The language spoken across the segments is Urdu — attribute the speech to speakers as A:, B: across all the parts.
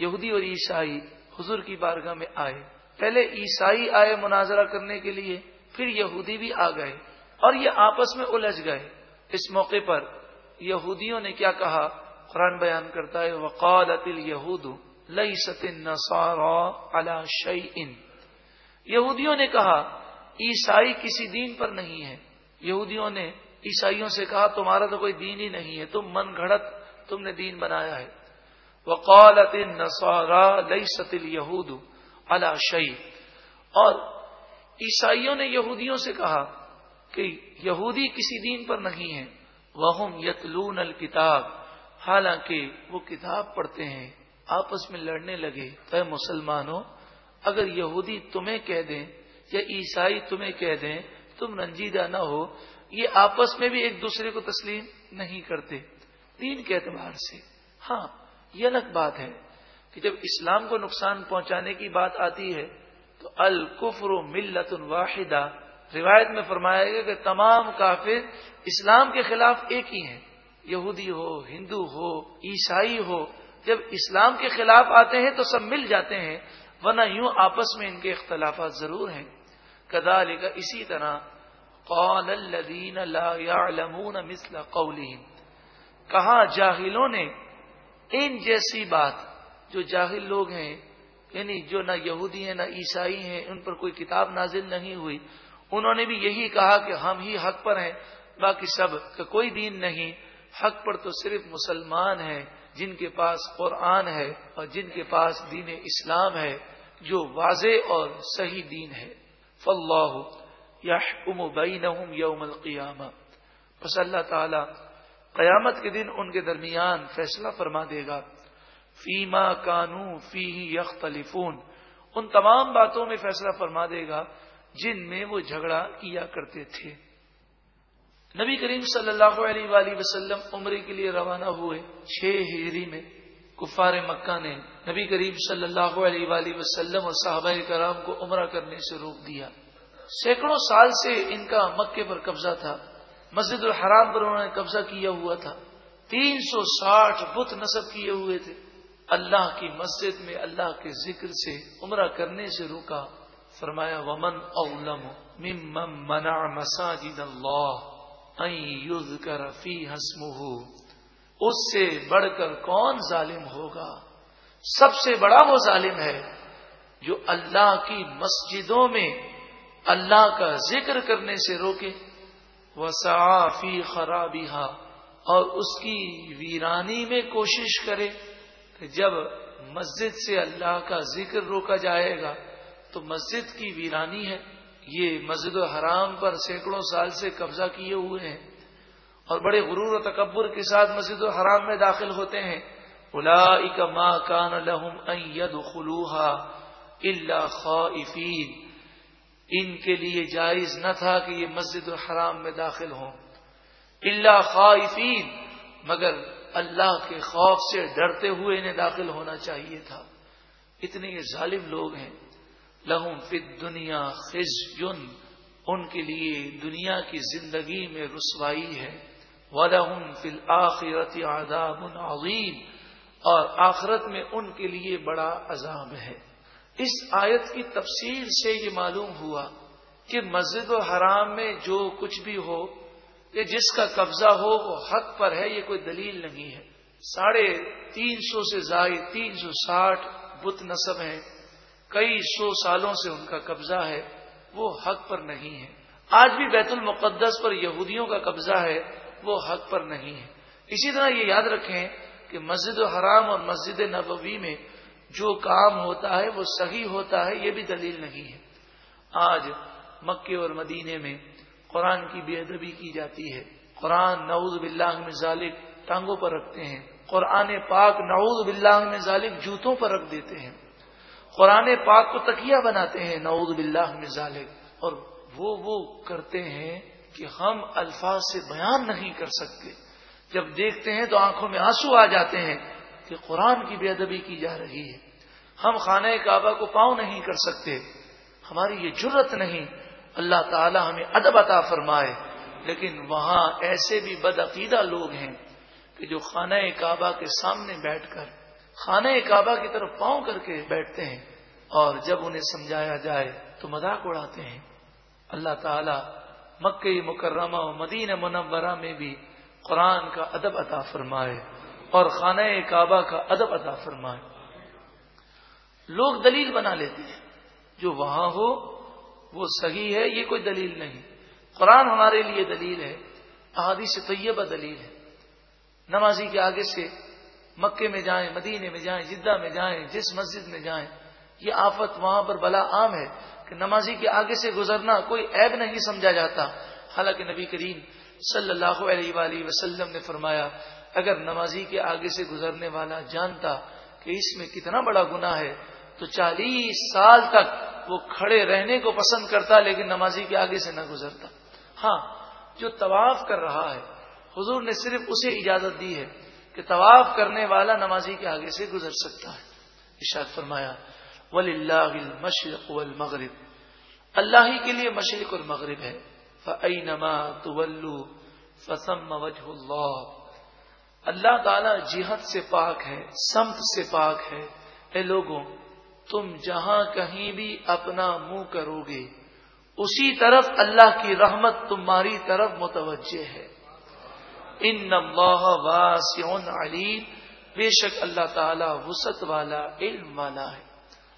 A: یہودی اور عیسائی حضور کی بارگاہ میں آئے۔ پہلے عیسائی آئے مناظرہ کرنے کے لیے، پھر یہودی بھی آ گئے اور یہ آپس میں الجھ گئے۔ اس موقع پر یہودیوں نے کیا کہا؟ قرآن بیان کرتا ہے، وقالت یہود لئی ستن یہودیوں نے کہا، عیسائی کسی دین پر نہیں ہے۔ یہودیوں نے عیسائیوں سے کہا، تمہارا تو کوئی دین ہی نہیں ہے، تم من گھڑت تم نے دین بنایا ہے۔ وقالت نسارا لئی ستل یہود اور عیسائیوں نے یہودیوں سے کہا کہ یہودی کسی دین پر نہیں ہے وہ یتلون الکتاب حالانکہ وہ کتاب پڑھتے ہیں، آپس میں لڑنے لگے۔ اے مسلمانوں، اگر یہودی تمہیں کہہ دیں یا عیسائی تمہیں کہہ دیں، تم رنجیدہ نہ ہو۔ یہ آپس میں بھی ایک دوسرے کو تسلیم نہیں کرتے۔ دین کے اعتبار سے۔ ہاں یہ الگ بات ہے کہ جب اسلام کو نقصان پہنچانے کی بات آتی ہے، تو الکفر ملت واحدہ۔ روایت میں فرمایا گیا کہ تمام کافر اسلام کے خلاف ایک ہی ہیں۔ یہودی ہو، ہندو ہو، عیسائی ہو۔ جب اسلام کے خلاف آتے ہیں تو سب مل جاتے ہیں، ورنہ یوں آپس میں ان کے اختلافات ضرور ہیں۔ کدا لے اسی طرح قول الذین لا يعلمون مثل قولهم کہا جاہلوں نے ان جیسی بات جو جاہل لوگ ہیں یعنی جو نہ یہودی ہیں، نہ عیسائی ہیں، ان پر کوئی کتاب نازل نہیں ہوئی۔ انہوں نے بھی یہی کہا کہ ہم ہی حق پر ہیں، باقی سب کا کوئی دین نہیں۔ حق پر تو صرف مسلمان ہیں، جن کے پاس قرآن ہے اور جن کے پاس دین اسلام ہے، جو واضح اور صحیح دین ہے۔ فلاح یا بینہم یوم القیامہ۔ بس اللہ تعالی قیامت کے دن ان کے درمیان فیصلہ فرما دے گا۔ فیما کانو فی یختلفون۔ ان تمام باتوں میں فیصلہ فرما دے گا جن میں وہ جھگڑا کیا کرتے تھے۔ نبی کریم صلی اللہ علیہ وآلہ وسلم عمرے کے لیے روانہ ہوئے چھ ہجری میں کفار مکہ نے نبی کریم صلی اللہ علیہ وآلہ وسلم اور صحابہ کرام کو عمرہ کرنے سے روک دیا۔ سینکڑوں سال سے ان کا مکے پر قبضہ تھا۔ مسجد الحرام پر انہوں نے قبضہ کیا ہوا تھا۔ تین سو ساٹھ بت نصب کیے ہوئے تھے۔ اللہ کی مسجد میں اللہ کے ذکر سے، عمرہ کرنے سے روکا فرمایا، ومن اولم ممن منع مساجد اللہ ان کر فی حسم اس سے بڑھ کر کون ظالم ہوگا؟ سب سے بڑا وہ ظالم ہے جو اللہ کی مسجدوں میں اللہ کا ذکر کرنے سے روکے۔ وہ صافی خرابی اور اس کی ویرانی میں کوشش کرے کہ جب مسجد سے اللہ کا ذکر روکا جائے گا، تو مسجد کی ویرانی ہے۔ یہ مسجد و حرام پر سینکڑوں سال سے قبضہ کیے ہوئے ہیں۔ اور بڑے غرور و تکبر کے ساتھ مسجد و حرام میں داخل ہوتے ہیں۔ الا ما کان لہم خلوحا اللہ خائفین۔ ان کے لیے جائز نہ تھا کہ یہ مسجد الحرام میں داخل ہوں۔ اللہ خائفین، مگر اللہ کے خوف سے ڈرتے ہوئے انہیں داخل ہونا چاہیے تھا۔ اتنے یہ ظالم لوگ ہیں۔ لہم فت دنیا خز ان کے لیے دنیا کی زندگی میں رسوائی ہے۔ ولہم فل آخرت آداب عظیم، اور آخرت میں ان کے لیے بڑا عذاب ہے۔ اس آیت کی تفصیل سے یہ معلوم ہوا کہ مسجد و حرام میں جو کچھ بھی ہو کہ جس کا قبضہ ہو، وہ حق پر ہے، یہ کوئی دلیل نہیں ہے۔ ساڑھے تین سو سے زائد تین سو ساٹھ بت نصب ہیں۔ کئی سو سالوں سے ان کا قبضہ ہے، وہ حق پر نہیں ہے۔ آج بھی بیت المقدس پر یہودیوں کا قبضہ ہے، وہ حق پر نہیں ہے۔ اسی طرح یہ یاد رکھیں کہ مسجد و حرام اور مسجد نبوی میں جو کام ہوتا ہے وہ صحیح ہوتا ہے، یہ بھی دلیل نہیں ہے۔ آج مکے اور مدینے میں قرآن کی بے ادبی کی جاتی ہے۔ قرآن نعوذ باللہ میں ظالب ٹانگوں پر رکھتے ہیں۔ قرآن پاک نعوذ باللہ میں ظالب جوتوں پر رکھ دیتے ہیں۔ قرآن پاک کو تکیہ بناتے ہیں، نعوذ باللہ میں ظالب اور وہ وہ کرتے ہیں کہ ہم الفاظ سے بیان نہیں کر سکتے۔ جب دیکھتے ہیں تو آنکھوں میں آنسو آ جاتے ہیں۔ کہ قرآن کی بے ادبی کی جا رہی ہے۔ ہم خانہ کعبہ کو پاؤں نہیں کر سکتے۔ ہماری یہ جرت نہیں۔ اللہ تعالی ہمیں ادب عطا فرمائے۔ لیکن وہاں ایسے بھی بدعقیدہ لوگ ہیں کہ جو خانہ کعبہ کے سامنے بیٹھ کر خانہ کعبہ کی طرف پاؤں کر کے بیٹھتے ہیں اور جب انہیں سمجھایا جائے تو مذاق اڑاتے ہیں۔ اللہ تعالی مکئی مکرمہ و مدینہ منورہ میں بھی قرآن کا ادب عطا فرمائے۔ اور خانہ کعبہ کا ادب عطا فرمائے۔ لوگ دلیل بنا لیتے ہیں۔ جو وہاں ہو، وہ صحیح ہے، یہ کوئی دلیل نہیں۔ قرآن ہمارے لیے دلیل ہے، احادیث طیبہ دلیل ہے۔ نمازی کے آگے سے مکے میں جائیں مدینے میں جائیں، جدہ میں جائیں، جس مسجد میں جائیں، یہ آفت وہاں پر بلا عام ہے کہ نمازی کے آگے سے گزرنا کوئی عیب نہیں سمجھا جاتا۔ حالانکہ نبی کریم صلی اللہ علیہ وآلہ وسلم نے فرمایا اگر نمازی کے آگے سے گزرنے والا جانتا کہ اس میں کتنا بڑا گنا ہے، تو چالیس سال تک وہ کھڑے رہنے کو پسند کرتا لیکن نمازی کے آگے سے نہ گزرتا۔ ہاں جو طواف کر رہا ہے، حضور نے صرف اسے اجازت دی ہے کہ طواف کرنے والا نمازی کے آگے سے گزر سکتا ہے۔ اشاد فرمایا ولی اللہ مشرق المغرب اللہ ہی کے لیے مشرق اور مغرب ہے۔ فعینما طلو فسم وجہ اللہ اللہ تعالی جہت سے پاک ہے، سمت سے پاک ہے۔ اے لوگوں، تم جہاں کہیں بھی اپنا منہ کرو گے، اسی طرف اللہ کی رحمت تمہاری طرف متوجہ ہے۔ ان اللہ واسع علیم۔ بے شک اللہ تعالی وسط والا علم والا ہے۔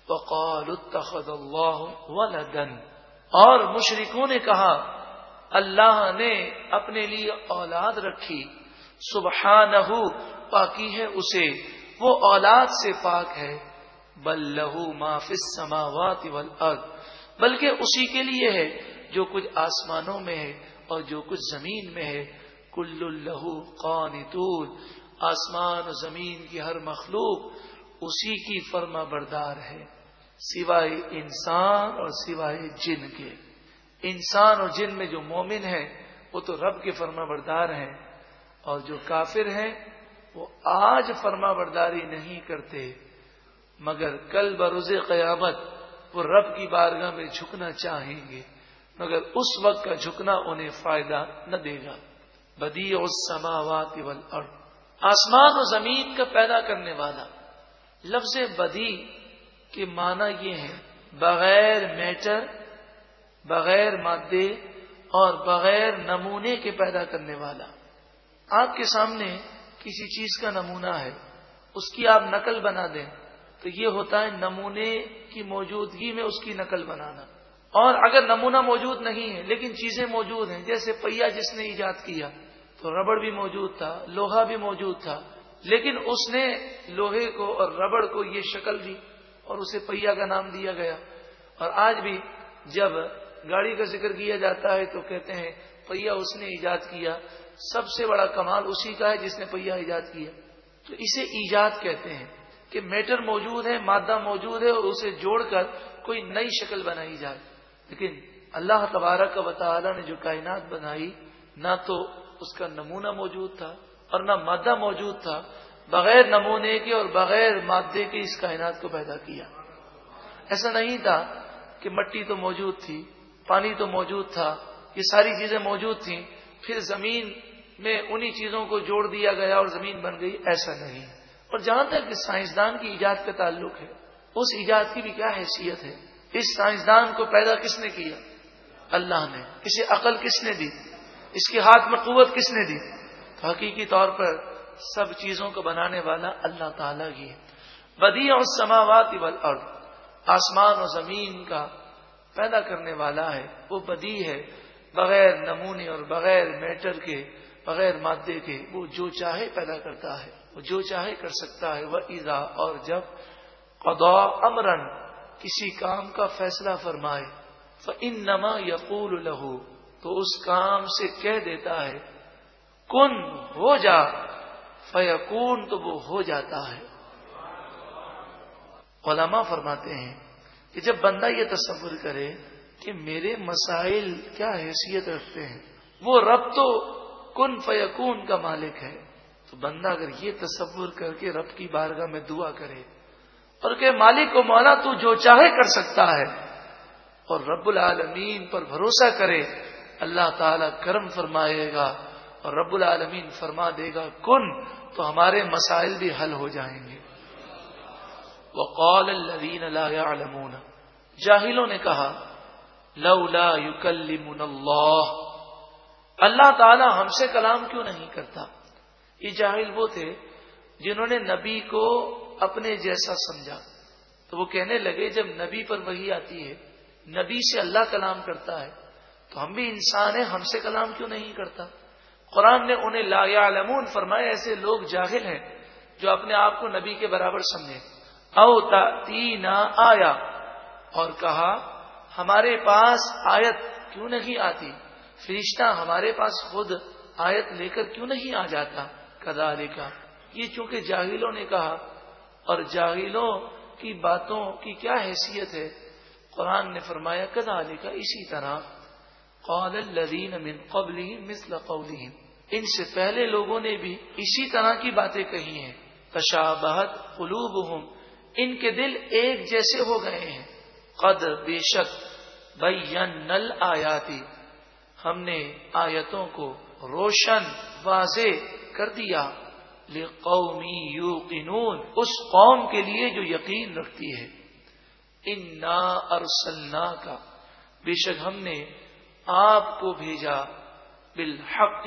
A: وقال اتخذ اللہ ولدا۔ اور مشرکوں نے کہا، اللہ نے اپنے لیے اولاد رکھی۔ سبحانہ پاکی ہے اسے۔ وہ اولاد سے پاک ہے۔ بل لہو ما فی السماوات والارض۔ بلکہ اسی کے لیے ہے جو کچھ آسمانوں میں ہے اور جو کچھ زمین میں ہے۔ کل الہو قانتون۔ آسمان و زمین کی ہر مخلوق اسی کی فرما بردار ہے۔ سوائے انسان اور سوائے جن کے۔ انسان اور جن میں جو مومن ہے، وہ تو رب کے فرما بردار ہیں۔ اور جو کافر ہیں، وہ آج فرما برداری نہیں کرتے، مگر کل بروز قیامت وہ رب کی بارگاہ میں جھکنا چاہیں گے، مگر اس وقت کا جھکنا انہیں فائدہ نہ دے گا۔ بدی سماوات آسمان و زمین کا پیدا کرنے والا۔ لفظ بدی کے معنی یہ ہے بغیر میٹر، بغیر مادے اور بغیر نمونے کے پیدا کرنے والا۔ آپ کے سامنے کسی چیز کا نمونہ ہے، اس کی آپ نقل بنا دیں، تو یہ ہوتا ہے نمونے کی موجودگی میں اس کی نقل بنانا۔ اور اگر نمونہ موجود نہیں ہے، لیکن چیزیں موجود ہیں، جیسے پہیا جس نے ایجاد کیا، تو ربڑ بھی موجود تھا، لوہا بھی موجود تھا، لیکن اس نے لوہے کو اور ربڑ کو یہ شکل دی اور اسے پہیا کا نام دیا گیا۔ اور آج بھی جب گاڑی کا ذکر کیا جاتا ہے، تو کہتے ہیں پہیا اس نے ایجاد کیا، سب سے بڑا کمال اسی کا ہے جس نے پہیا ایجاد کیا۔ تو اسے ایجاد کہتے ہیں کہ میٹر موجود ہے، مادہ موجود ہے اور اسے جوڑ کر کوئی نئی شکل بنائی جائے۔ لیکن اللہ تبارک و تعالی نے جو کائنات بنائی، نہ تو اس کا نمونہ موجود تھا اور نہ مادہ موجود تھا، بغیر نمونے کے اور بغیر مادے کے اس کائنات کو پیدا کیا۔ ایسا نہیں تھا کہ مٹی تو موجود تھی، پانی تو موجود تھا یہ ساری چیزیں موجود تھیں، پھر زمین میں انہی چیزوں کو جوڑ دیا گیا اور زمین بن گئی، ایسا نہیں۔ اور جہاں تک کہ سائنسدان کی ایجاد کا تعلق ہے، اس ایجاد کی بھی کیا حیثیت ہے؟ اس سائنسدان کو پیدا کس نے کیا؟ اللہ نے۔ اسے عقل کس نے دی؟ اس کے ہاتھ میں قوت کس نے دی؟ تو حقیقی طور پر سب چیزوں کو بنانے والا اللہ تعالیٰ ہی ہے۔ بدی اور سماوات آسمان و زمین کا پیدا کرنے والا ہے، وہ بدی ہے۔ بغیر نمونے اور بغیر میٹر کے، بغیر مادے کے، وہ جو چاہے پیدا کرتا ہے، وہ جو چاہے کر سکتا ہے۔ وہ ایزا اور جب قدا امرن کسی کام کا فیصلہ فرمائے ان نما یقول لہو تو اس کام سے کہہ دیتا ہے، کن، ہو جا فیقون تو وہ ہو جاتا ہے۔ علماء فرماتے ہیں کہ جب بندہ یہ تصور کرے کہ میرے مسائل کیا حیثیت رکھتے ہیں؟ وہ رب تو کن فیقون کا مالک ہے؟ تو بندہ اگر یہ تصور کر کے رب کی بارگاہ میں دعا کرے اور کہ مالک کو مولا تو جو چاہے کر سکتا ہے، اور رب العالمین پر بھروسہ کرے، اللہ تعالی کرم فرمائے گا اور رب العالمین فرما دے گا، کن، تو ہمارے مسائل بھی حل ہو جائیں گے۔ وقال الذين لا يعلمون جاہلوں نے کہا لولا يكلمنا اللہ اللہ تعالی ہم سے کلام کیوں نہیں کرتا؟ یہ جاہل وہ تھے جنہوں نے نبی کو اپنے جیسا سمجھا۔ تو وہ کہنے لگے، جب نبی پر وہی آتی ہے، نبی سے اللہ کلام کرتا ہے، تو ہم بھی انسان ہیں، ہم سے کلام کیوں نہیں کرتا؟ قرآن نے انہیں لا علمون فرمایا، ایسے لوگ جاہل ہیں جو اپنے آپ کو نبی کے برابر سمجھے۔ او تینا آیا اور کہا ہمارے پاس آیت کیوں نہیں آتی؟ فرشتہ ہمارے پاس خود آیت لے کر کیوں نہیں آ جاتا؟ کدا کا یہ چونکہ جاہلوں نے کہا، اور جاہلوں کی باتوں کی کیا حیثیت ہے؟ قرآن نے فرمایا کدا کا اسی طرح قول الذین من قبلہم مثل قولہم۔ ان سے پہلے لوگوں نے بھی اسی طرح کی باتیں کہی ہیں۔ تشابہت قلوبہم۔ ان کے دل ایک جیسے ہو گئے ہیں۔ قد بے شک نل آیاتی ہم نے آیتوں کو روشن واضح کر دیا۔ قومی یو اس قوم کے لیے جو یقین رکھتی ہے۔ انا ارسلنا کا بے شک ہم نے آپ کو بھیجا۔ بالحق،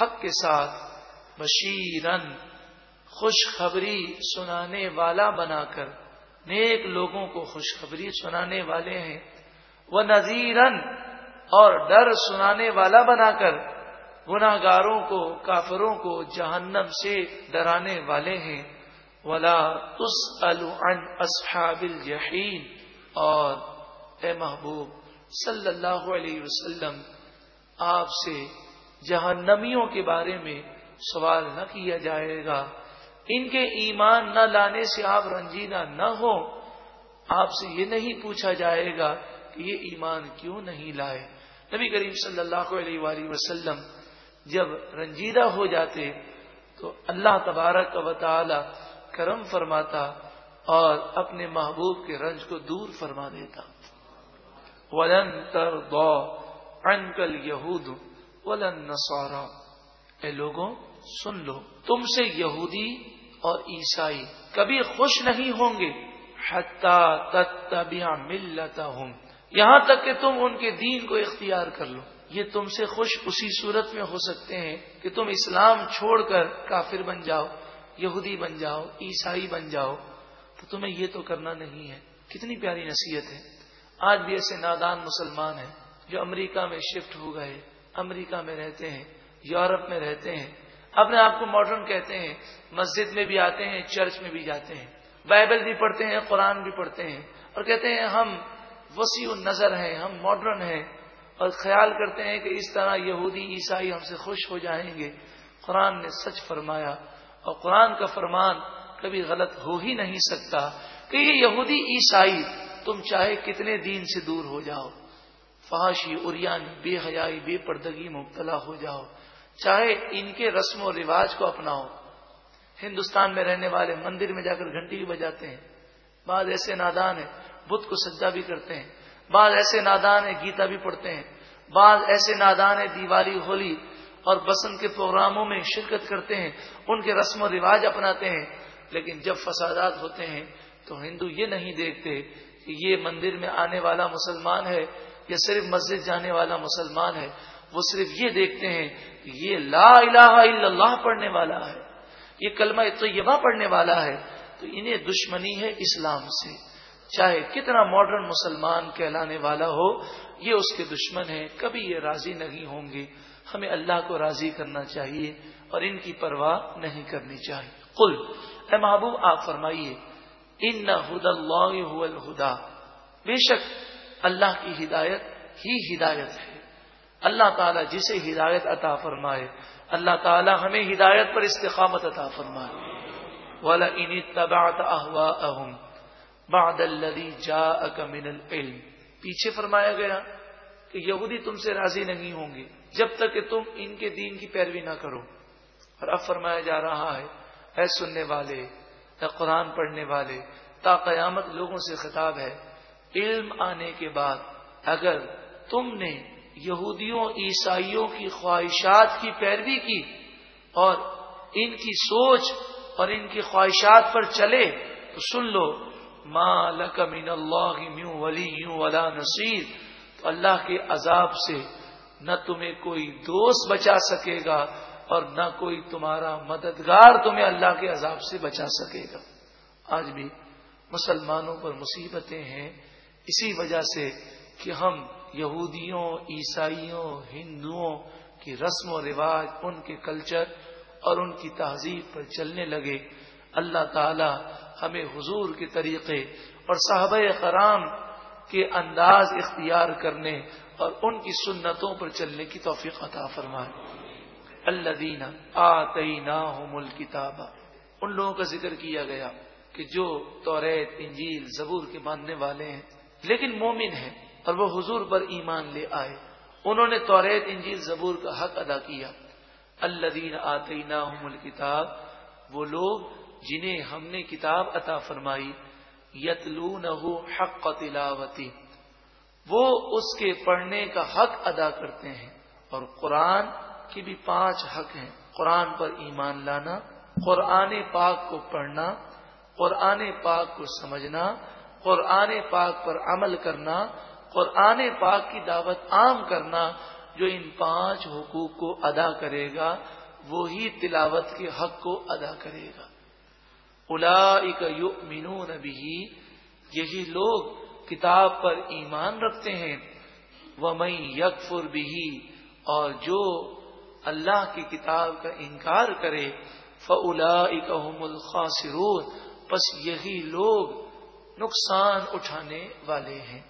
A: حق کے ساتھ۔ بشیرن خوشخبری سنانے والا بنا کر۔ نیک لوگوں کو خوشخبری سنانے والے ہیں۔ وہ نذیرن اور ڈر سنانے والا بنا کر گناہ گاروں کو، کافروں کو جہنم سے ڈرانے والے ہیں۔ ولا تس اصحاب الجحیم اور اے محبوب، صلی اللہ علیہ وسلم، آپ سے جہنمیوں کے بارے میں سوال نہ کیا جائے گا۔ ان کے ایمان نہ لانے سے آپ رنجیدہ نہ ہو آپ سے یہ نہیں پوچھا جائے گا یہ ایمان کیوں نہیں لائے؟ نبی کریم صلی اللہ علیہ وآلہ وسلم جب رنجیدہ ہو جاتے تو اللہ تبارک و تعالی کرم فرماتا اور اپنے محبوب کے رنج کو دور فرما دیتا۔ ولن تر انکل یہود ولن نسوارا اے لوگوں، سن لو، تم سے یہودی اور عیسائی کبھی خوش نہیں ہوں گے۔ تتبع ملتہم یہاں تک کہ تم ان کے دین کو اختیار کر لو۔ یہ تم سے خوش اسی صورت میں ہو سکتے ہیں کہ تم اسلام چھوڑ کر کافر بن جاؤ، یہودی بن جاؤ، عیسائی بن جاؤ۔ تو تمہیں یہ تو کرنا نہیں ہے۔ کتنی پیاری نصیحت ہے۔ آج بھی ایسے نادان مسلمان ہیں جو امریکہ میں شفٹ ہو گئے، امریکہ میں رہتے ہیں، یورپ میں رہتے ہیں۔ اپنے آپ کو ماڈرن کہتے ہیں۔ مسجد میں بھی آتے ہیں، چرچ میں بھی جاتے ہیں۔ بائبل بھی پڑھتے ہیں، قرآن بھی پڑھتے ہیں۔ اور کہتے ہیں ہم وسیع نظر ہیں، ہم ماڈرن ہیں اور خیال کرتے ہیں کہ اس طرح یہودی، عیسائی ہم سے خوش ہو جائیں گے۔ قرآن نے سچ فرمایا اور قرآن کا فرمان کبھی غلط ہو ہی نہیں سکتا کہ یہ یہودی، عیسائی، تم چاہے کتنے دین سے دور ہو جاؤ، فحاشی اریان بے حیائی، بے پردگی، مبتلا ہو جاؤ، چاہے ان کے رسم و رواج کو اپناؤ۔ ہندوستان میں رہنے والے مندر میں جا کر گھنٹی بھی بجاتے ہیں، بعض ایسے نادان ہیں بدھ کو سجا بھی کرتے ہیں۔ بعض ایسے نادان ہیں گیتا بھی پڑھتے ہیں۔ بعض ایسے نادان ہیں دیوالی، ہولی اور بسنت کے پروگراموں میں شرکت کرتے ہیں۔ ان کے رسم و رواج اپناتے ہیں۔ لیکن جب فسادات ہوتے ہیں تو ہندو یہ نہیں دیکھتے کہ یہ مندر میں آنے والا مسلمان ہے یا صرف مسجد جانے والا مسلمان ہے۔ وہ صرف یہ دیکھتے ہیں کہ یہ لا الہ الا اللہ پڑھنے والا ہے۔ یہ کلمہ طیبہ پڑھنے والا ہے۔ تو انہیں دشمنی ہے اسلام سے۔ چاہے کتنا ماڈرن مسلمان کہلانے والا ہو، یہ اس کے دشمن ہے کبھی یہ راضی نہیں ہوں گے۔ ہمیں اللہ کو راضی کرنا چاہیے اور ان کی پرواہ نہیں کرنی چاہیے۔ کل اے محبوب، آپ فرمائیے، ان نہ ہد اللہ الہدا بے شک اللہ کی ہدایت ہی ہدایت ہے۔ اللہ تعالیٰ جسے ہدایت عطا فرمائے، اللہ تعالیٰ ہمیں ہدایت پر استقامت عطا فرمائے۔ والا ان تباط احوا اہم بعد الذي جاءك من العلم. پیچھے فرمایا گیا کہ یہودی تم سے راضی نہیں ہوں گے جب تک کہ تم ان کے دین کی پیروی نہ کرو۔ اور اب فرمایا جا رہا ہے، اے سننے والے یا قرآن پڑھنے والے، تا قیامت لوگوں سے خطاب ہے، علم آنے کے بعد اگر تم نے یہودیوں، عیسائیوں کی خواہشات کی پیروی کی اور ان کی سوچ اور ان کی خواہشات پر چلے، تو سن لو ماں من اللہ میوں ولی یوں ولا نصیر تو اللہ کے عذاب سے نہ تمہیں کوئی دوست بچا سکے گا اور نہ کوئی تمہارا مددگار تمہیں اللہ کے عذاب سے بچا سکے گا۔ آج بھی مسلمانوں پر مصیبتیں ہیں۔ اسی وجہ سے کہ ہم یہودیوں، عیسائیوں، ہندوؤں کی رسم و رواج، ان کے کلچر اور ان کی تہذیب پر چلنے لگے۔ اللہ تعالی ہمیں حضور کے طریقے اور صحابہ کرام کے انداز اختیار کرنے اور ان کی سنتوں پر چلنے کی توفیق عطا فرمائے۔ اللہ دینا آ ان لوگوں کا ذکر کیا گیا کہ جو توریت، انجیل، زبور کے ماننے والے ہیں، لیکن مومن ہیں اور وہ حضور پر ایمان لے آئے۔ انہوں نے توریت، انجیل، زبور کا حق ادا کیا۔ اللہ دین آتی کتاب وہ لوگ جنہیں ہم نے کتاب عطا فرمائی یتلو حق تلاوتی۔ وہ اس کے پڑھنے کا حق ادا کرتے ہیں۔ اور قرآن کی بھی پانچ حق ہیں۔ قرآن پر ایمان لانا، قرآن پاک کو پڑھنا، قرآن پاک کو سمجھنا، قرآن پاک پر عمل کرنا، قرآن پاک کی دعوت عام کرنا، جو ان پانچ حقوق کو ادا کرے گا، وہی تلاوت کے حق کو ادا کرے گا۔ الا مینو نبی یہی جی لوگ کتاب پر ایمان رکھتے ہیں وہ میں یکفر بھی اور جو اللہ کی کتاب کا انکار کرے فلا اکم الخاصرون بس یہی لوگ نقصان اٹھانے والے ہیں۔